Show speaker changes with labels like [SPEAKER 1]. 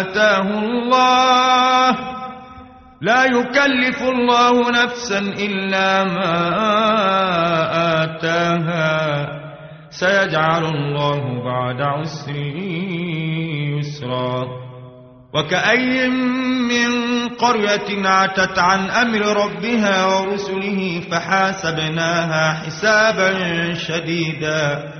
[SPEAKER 1] آتاه الله. لا يكلف الله نفسا إلا ما آتاها. سيجعل الله بعد عسر يسرا. وكأي من قرية عتت عن أمر ربها ورسله فحاسبناها حسابا شديدا.